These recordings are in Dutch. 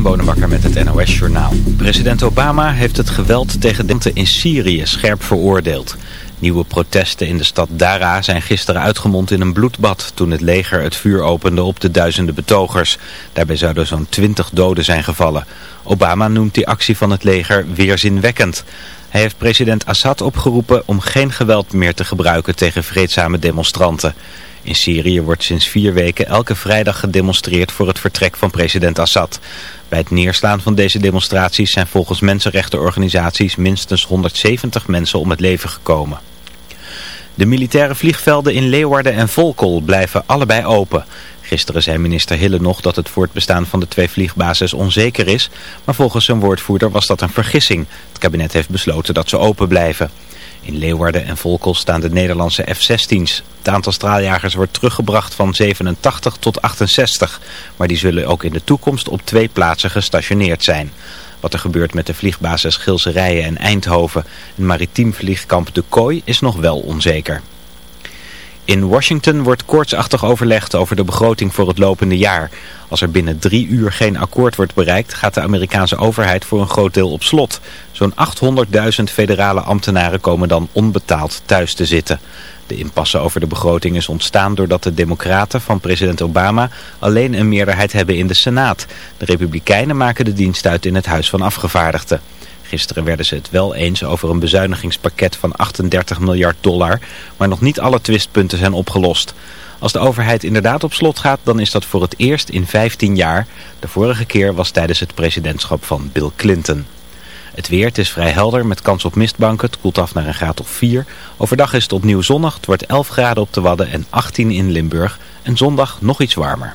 Met het NOS Journaal. President Obama heeft het geweld tegen denten in Syrië scherp veroordeeld. Nieuwe protesten in de stad Dara zijn gisteren uitgemond in een bloedbad... toen het leger het vuur opende op de duizenden betogers. Daarbij zouden zo'n twintig doden zijn gevallen. Obama noemt die actie van het leger weerzinwekkend. Hij heeft president Assad opgeroepen om geen geweld meer te gebruiken tegen vreedzame demonstranten. In Syrië wordt sinds vier weken elke vrijdag gedemonstreerd voor het vertrek van president Assad. Bij het neerslaan van deze demonstraties zijn volgens mensenrechtenorganisaties minstens 170 mensen om het leven gekomen. De militaire vliegvelden in Leeuwarden en Volkel blijven allebei open. Gisteren zei minister Hille nog dat het voortbestaan van de twee vliegbases onzeker is, maar volgens zijn woordvoerder was dat een vergissing. Het kabinet heeft besloten dat ze open blijven. In Leeuwarden en Volkel staan de Nederlandse F-16's. Het aantal straaljagers wordt teruggebracht van 87 tot 68. Maar die zullen ook in de toekomst op twee plaatsen gestationeerd zijn. Wat er gebeurt met de vliegbasis Gilserijen en Eindhoven, een maritiem vliegkamp De Kooi, is nog wel onzeker. In Washington wordt koortsachtig overlegd over de begroting voor het lopende jaar. Als er binnen drie uur geen akkoord wordt bereikt, gaat de Amerikaanse overheid voor een groot deel op slot. Zo'n 800.000 federale ambtenaren komen dan onbetaald thuis te zitten. De impasse over de begroting is ontstaan doordat de democraten van president Obama alleen een meerderheid hebben in de Senaat. De republikeinen maken de dienst uit in het Huis van Afgevaardigden. Gisteren werden ze het wel eens over een bezuinigingspakket van 38 miljard dollar, maar nog niet alle twistpunten zijn opgelost. Als de overheid inderdaad op slot gaat, dan is dat voor het eerst in 15 jaar. De vorige keer was tijdens het presidentschap van Bill Clinton. Het weer, is vrij helder met kans op mistbanken. Het koelt af naar een graad of 4. Overdag is het opnieuw zonnig. Het wordt 11 graden op de Wadden en 18 in Limburg. En zondag nog iets warmer.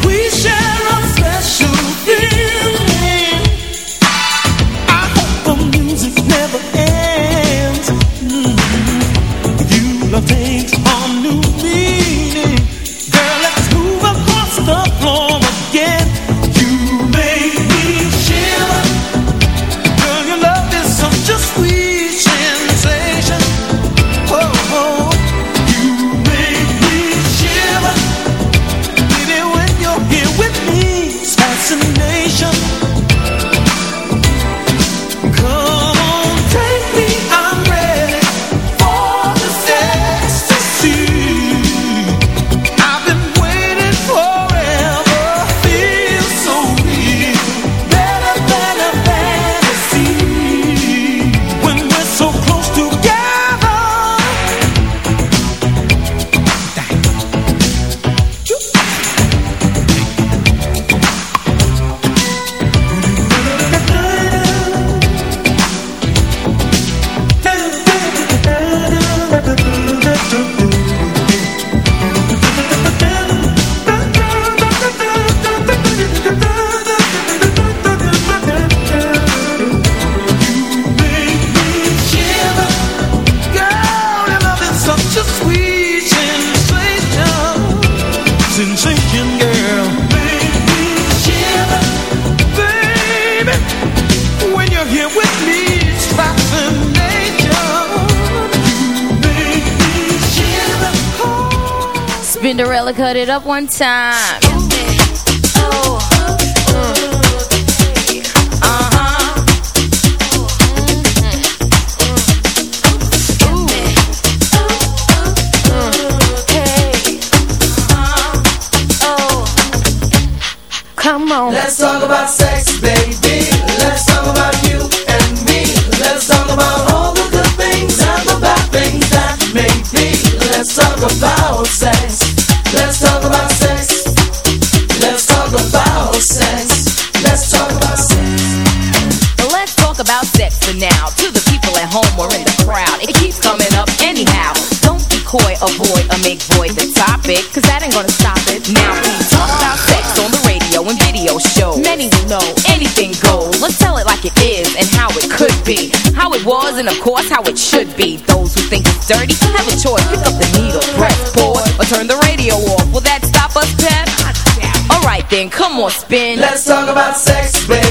Up one time. Was and of course how it should be. Those who think it's dirty have a choice. Pick up the needle, press pause, or turn the radio off. Will that stop us, Pep? Alright then, come on, spin. Let's talk about sex, baby.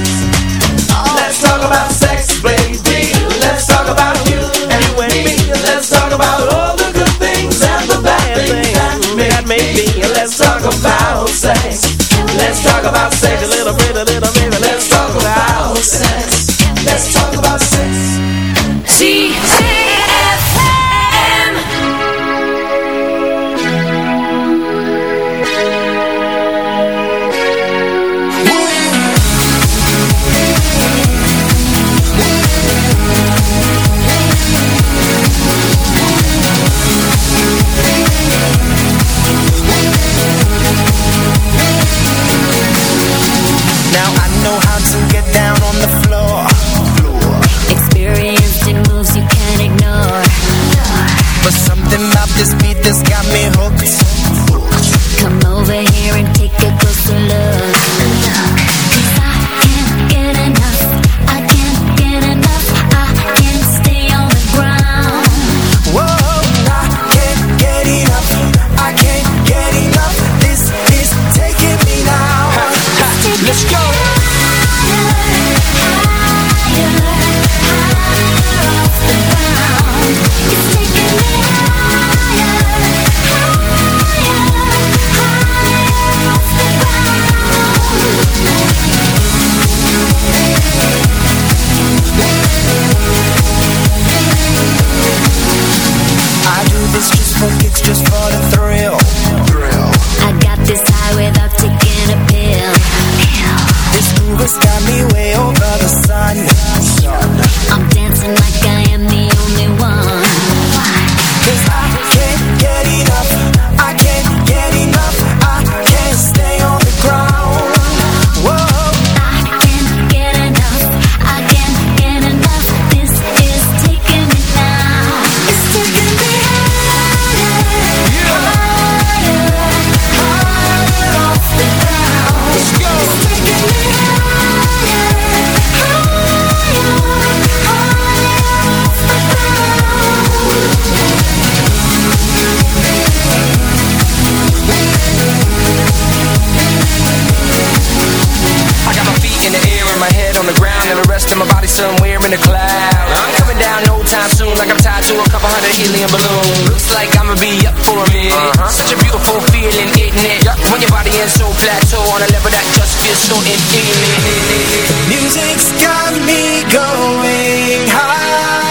Head on the ground and the rest of my body somewhere in the cloud. I'm coming down no time soon, like I'm tied to a couple hundred helium balloons. Looks like I'ma be up for a minute. Uh-huh. Such a beautiful feeling, isn't it? When your body is so plateau on a level that just feels so infinite. Music's got me going higher.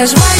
Cause why